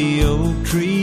the oak tree.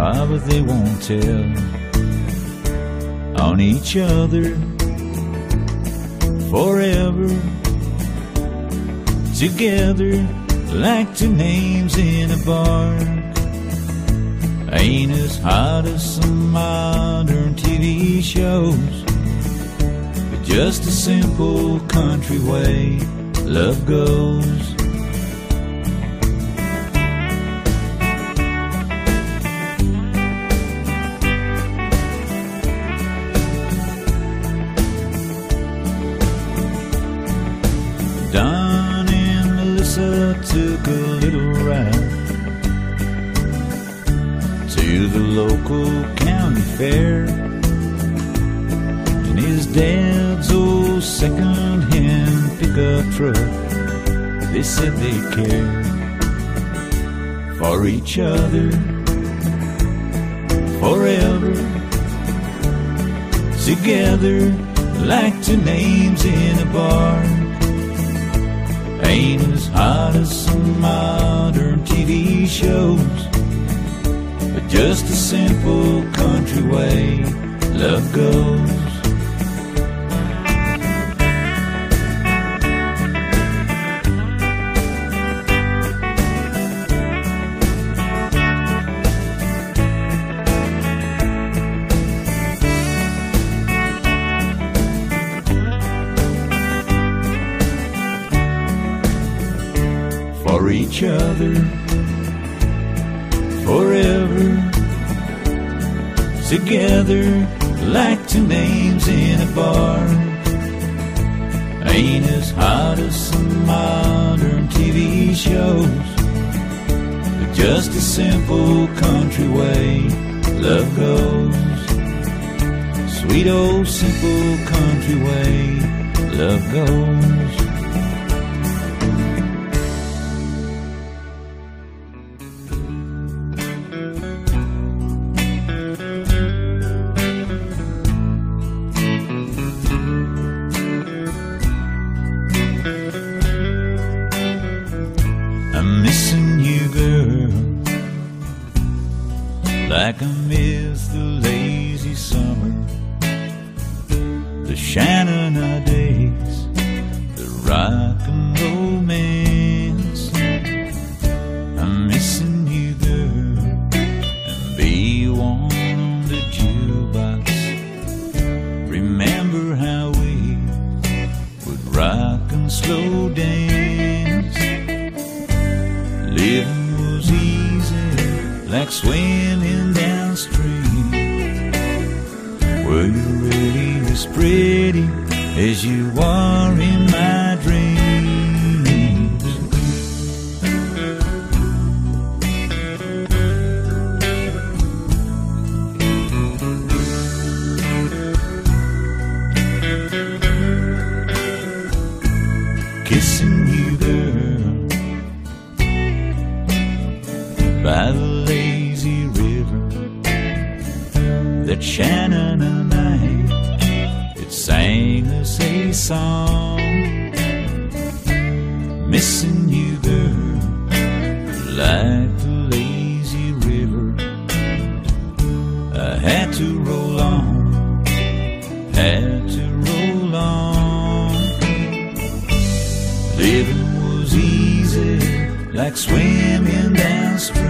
Why, but they won't tell on each other forever. Together, like two names in a bar, Ain't as hot as some modern TV shows, but just a simple country way love goes. they care for each other forever. Together, like two names in a bar. Ain't as hot as some modern TV shows, but just a simple country way love goes. each other forever. Together like two names in a bar. Ain't as hot as some modern TV shows, but just a simple country way love goes. Sweet old simple country way love goes. I a by the lazy river that Shannon night it sang us a song missing you girl like the lazy river. I had to roll on had to roll on. Living was easy like swimming downstream.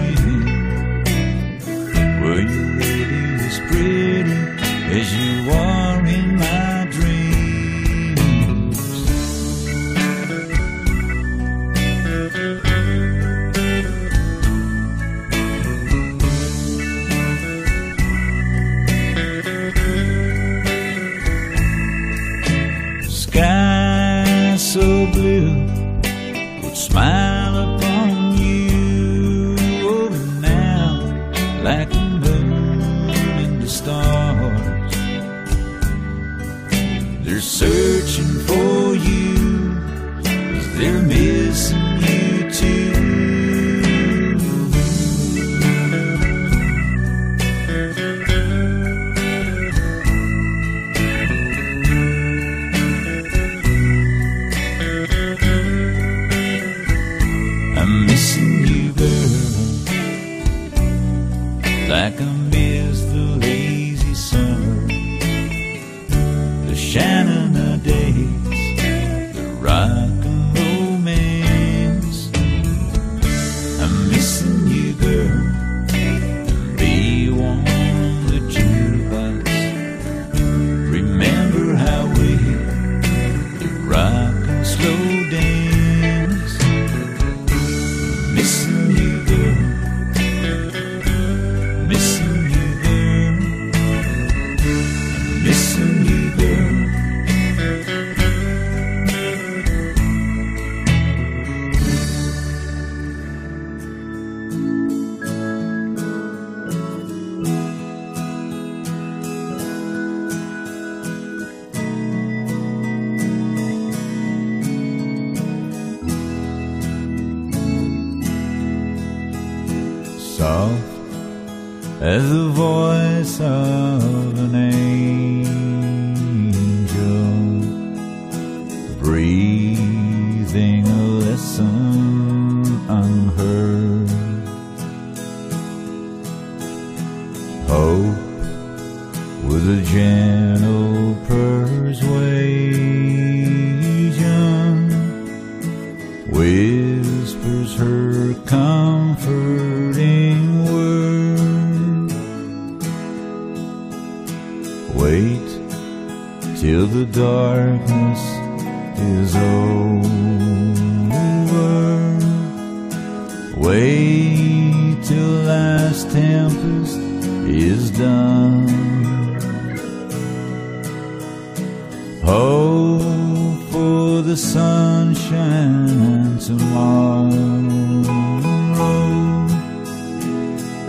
as the voice of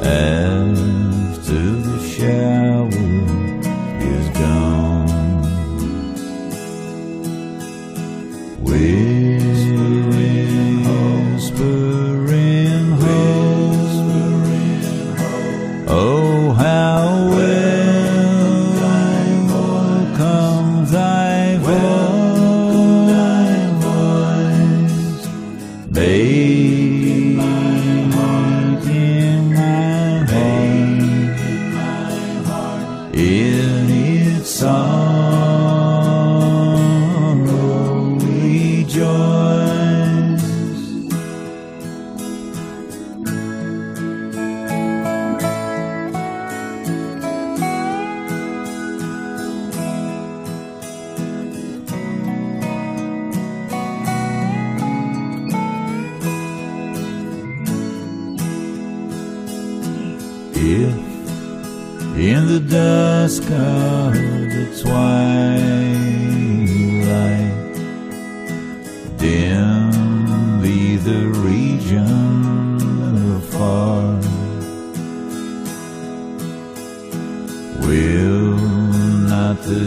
After the shower dimly the region afar. Will not the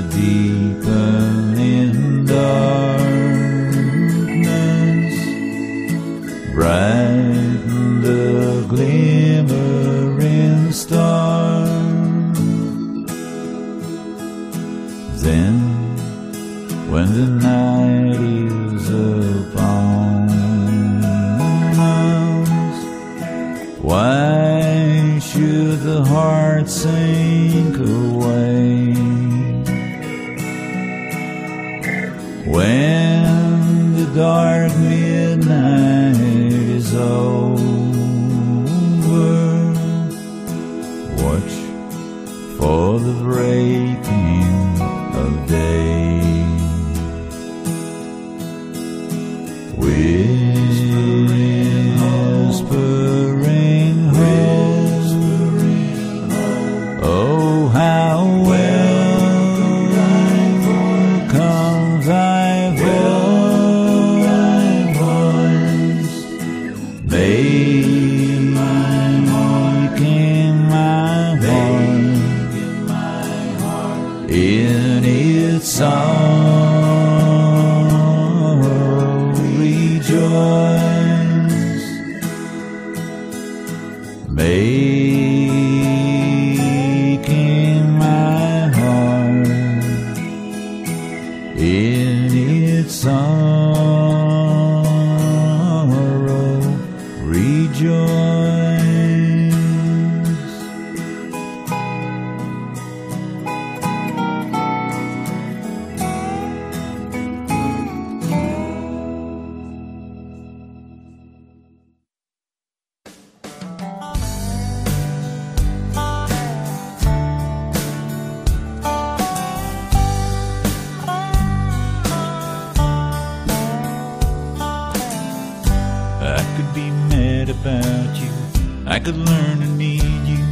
learn to need you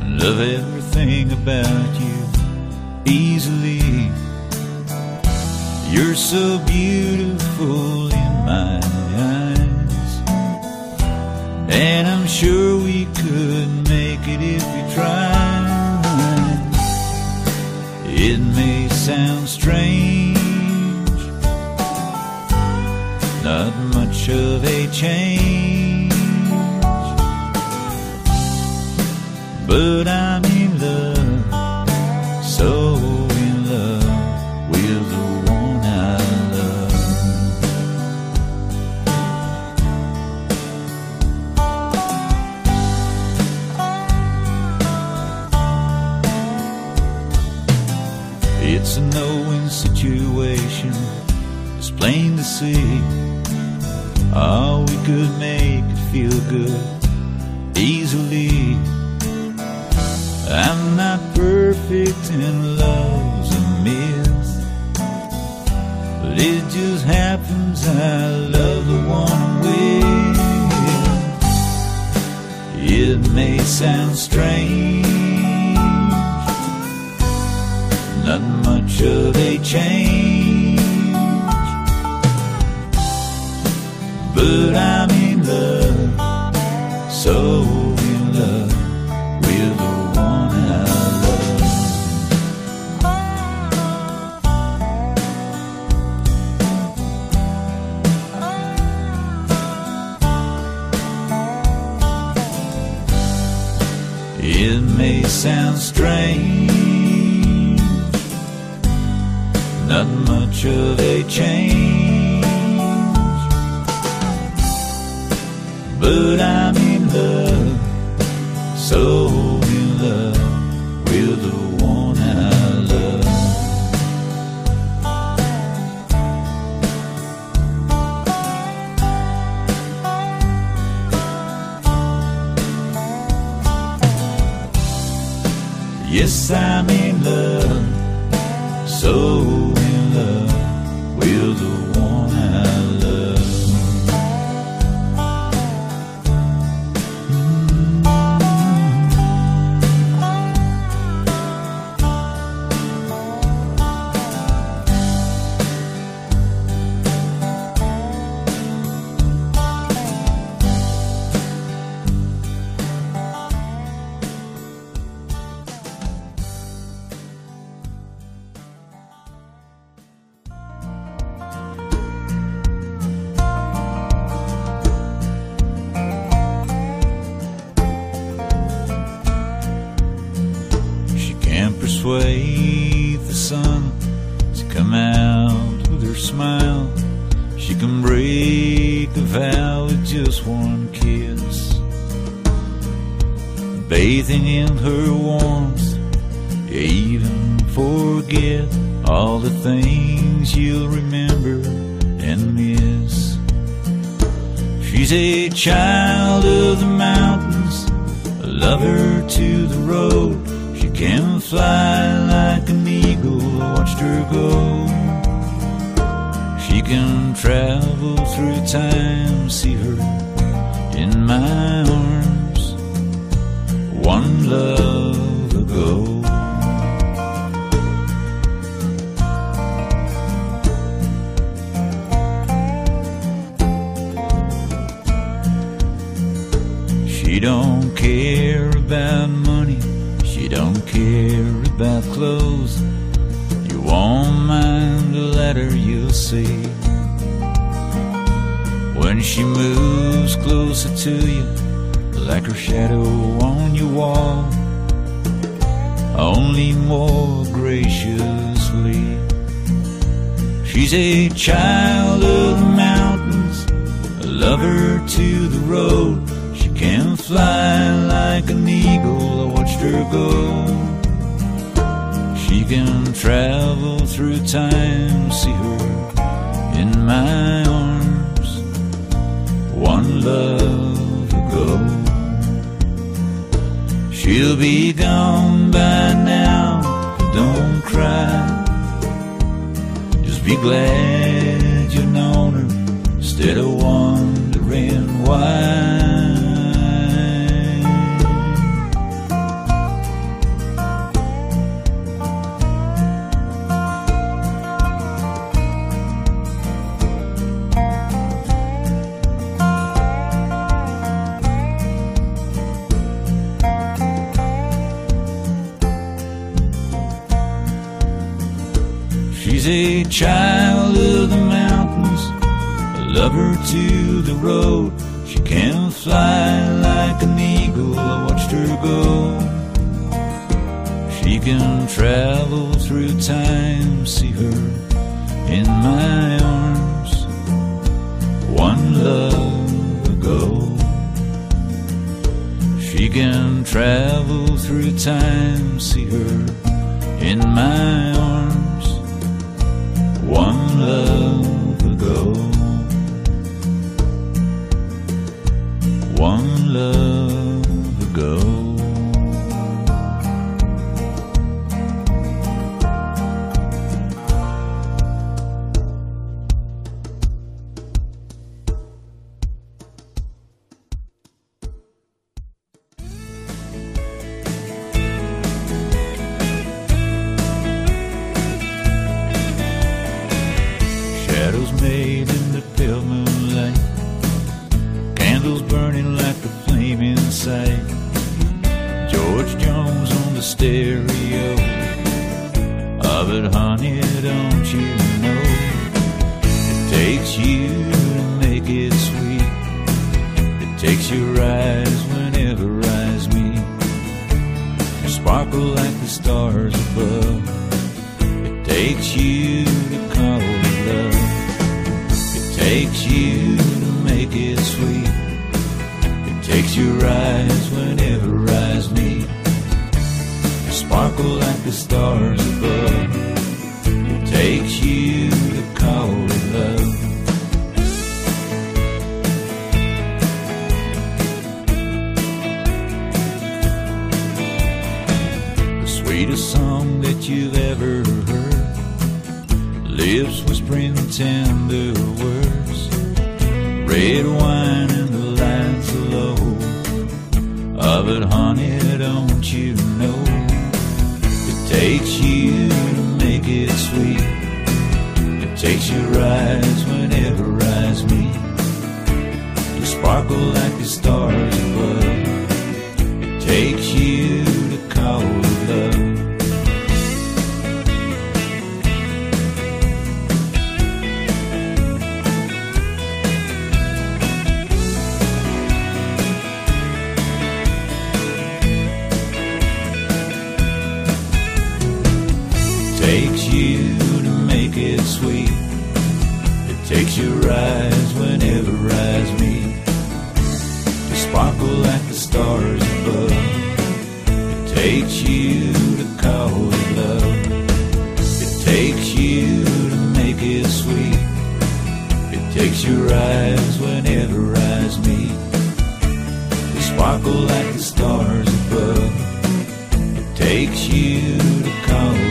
and love everything about you easily. You're so beautiful in my eyes, and I'm sure we could make it if we tried. It may sound strange not much of a change. But I'm in love, so in love with the one I love. It's a knowing situation, it's plain to see. Oh, we could make it feel good happens I love the one. It It may sound strange, not much of a change, but I'm in love, so strange, not much of a change, but I'm in love, so Yes, a lover to the road. She can fly like an eagle, watched her go. She can travel through time, see her in my arms. One love ago. She don't care about money. She don't care about clothes. You won't mind the letter you'll see. When she moves closer to you, like her shadow on your wall, only more graciously. She's a child of the mountains, a lover to the road. Can fly like an eagle, I watched her go. She can travel through time, see her in my arms. One love ago. She'll be gone by now, but don't cry. Just be glad you've known her instead of wondering why. Child of the mountains, a lover to the road. She can fly like an eagle, I watched her go. She can travel through time, see her in my arms. One love ago. She can travel through time, see her in my arms. One love the stars. eyes whenever eyes meet. To sparkle like the stars above. It takes you to call it love. It takes you to make it sweet. It takes your eyes whenever eyes meet. To sparkle like the stars above. It takes you to call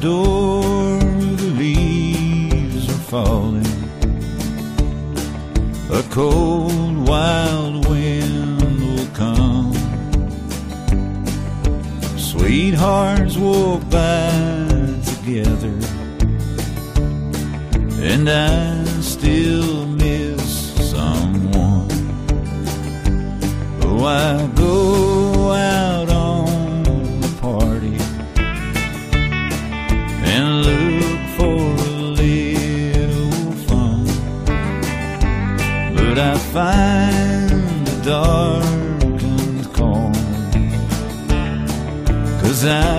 door, the leaves are falling. A cold, wild wind will come. Sweethearts walk by together, and I still miss someone. Oh, I go. find the dark and cold. Cause I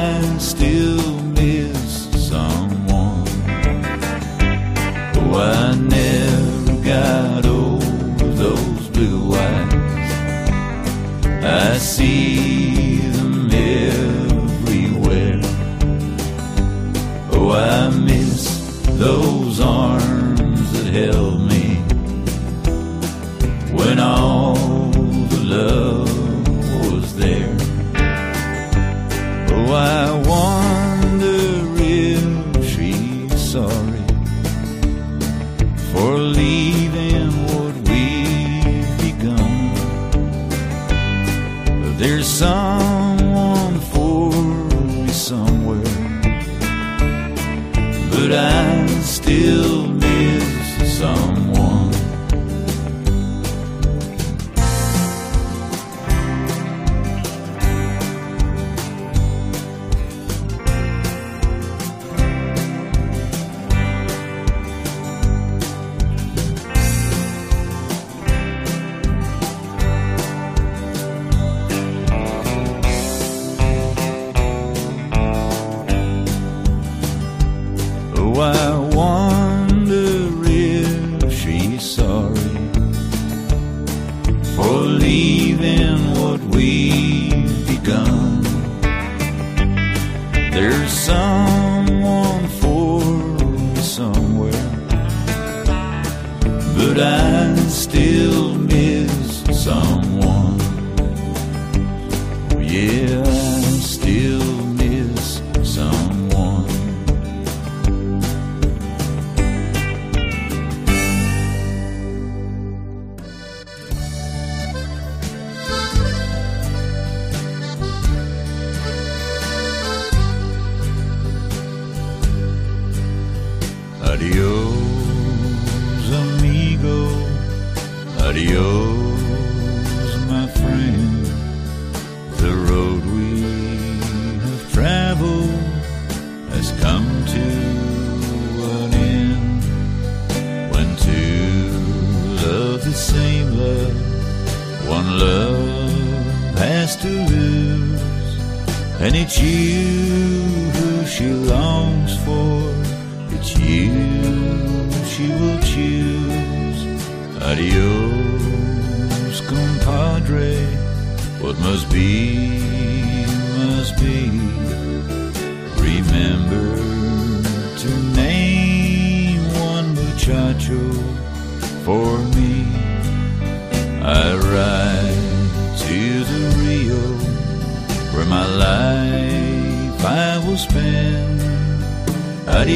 chorar.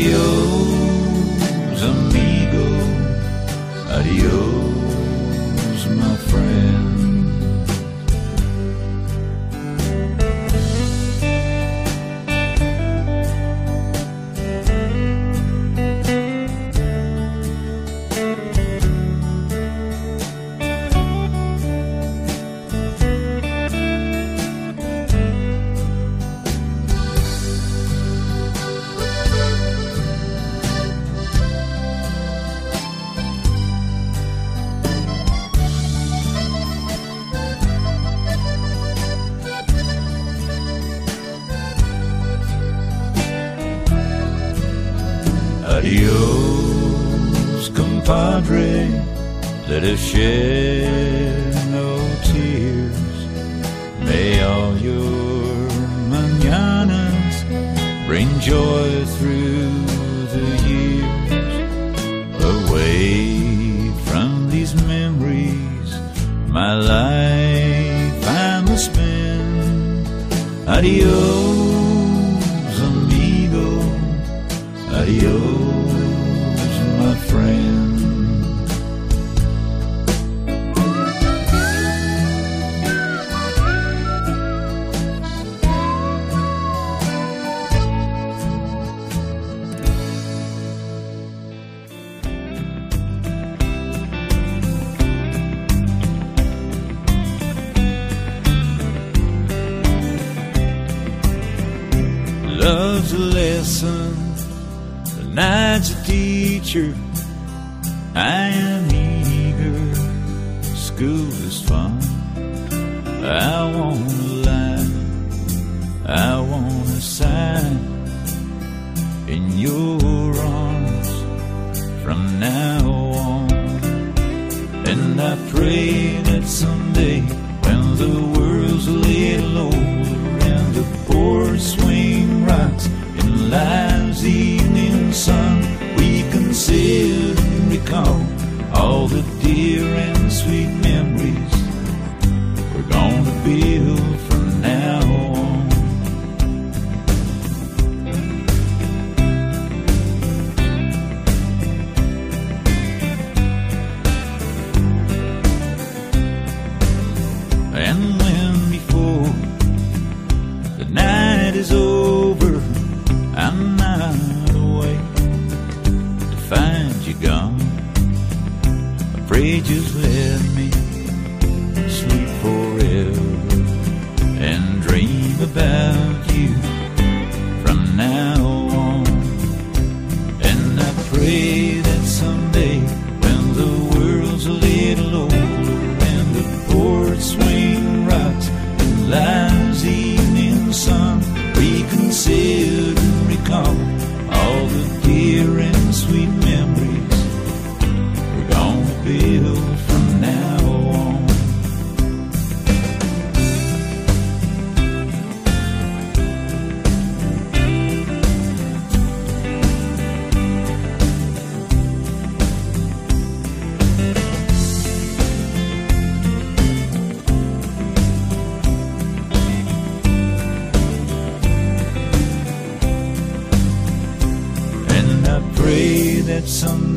Adiós, amigo. Adiós. Adios, amigo. Adios, my friend. you.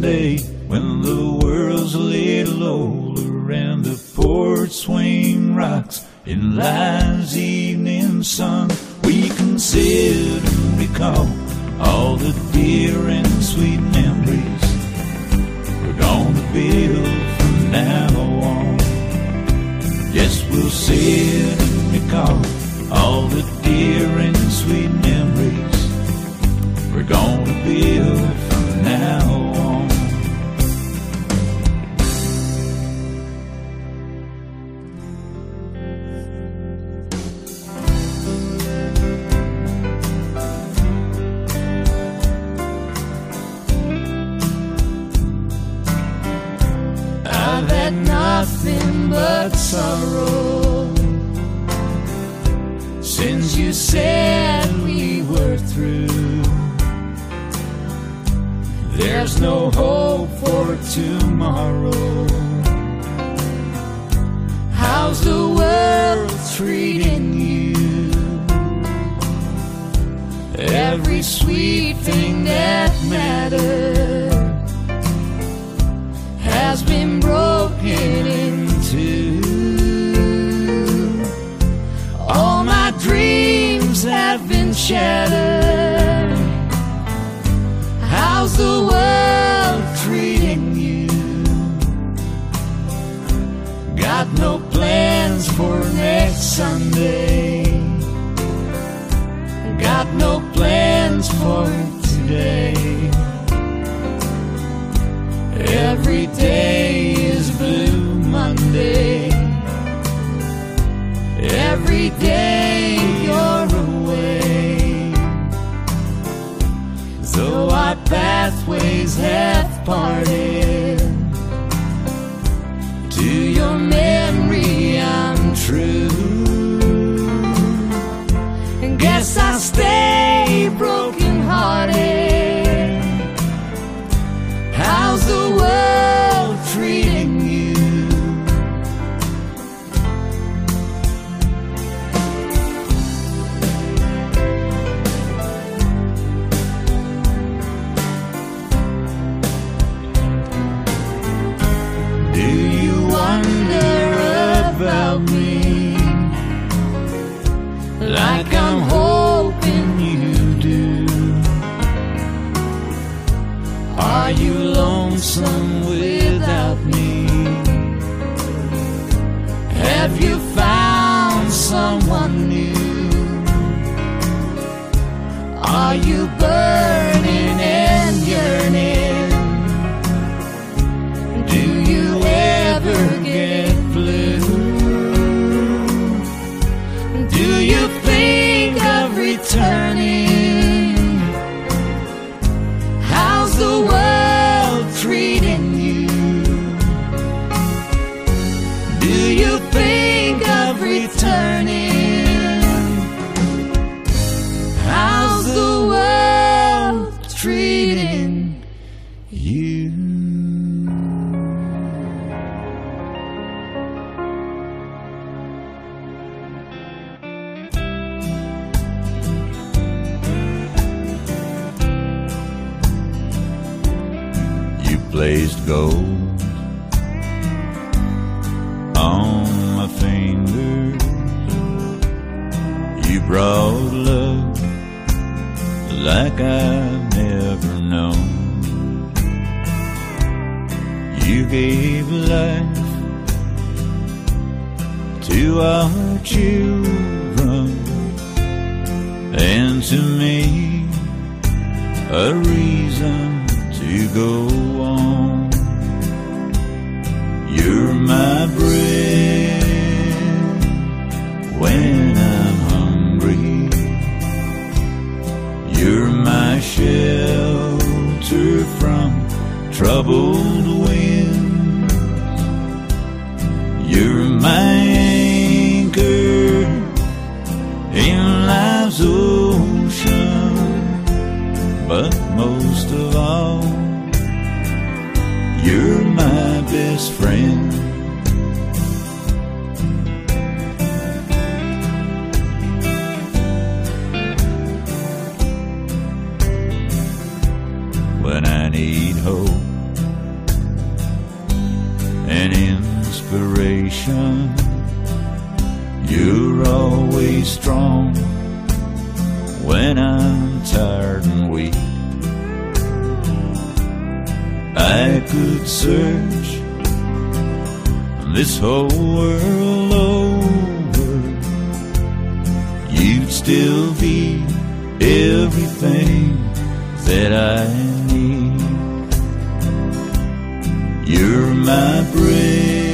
day when the world's laid low and the port swing rocks in life's evening sun. We consider and recall all the dear and since you said we were through. There's no hope for tomorrow. How's the world treating you? Every sweet thing that mattered has been broken shattered. How's the world treating you? Got no plans for next Sunday. Got no plans for today. Every day is Blue Monday. Every day pathways have parted. My shelter from troubled winds. You're my anchor in life's ocean. But most of all, you're my best friend. You're always strong when I'm tired and weak. I could search this whole world over, you'd still be everything that I need. You're my bread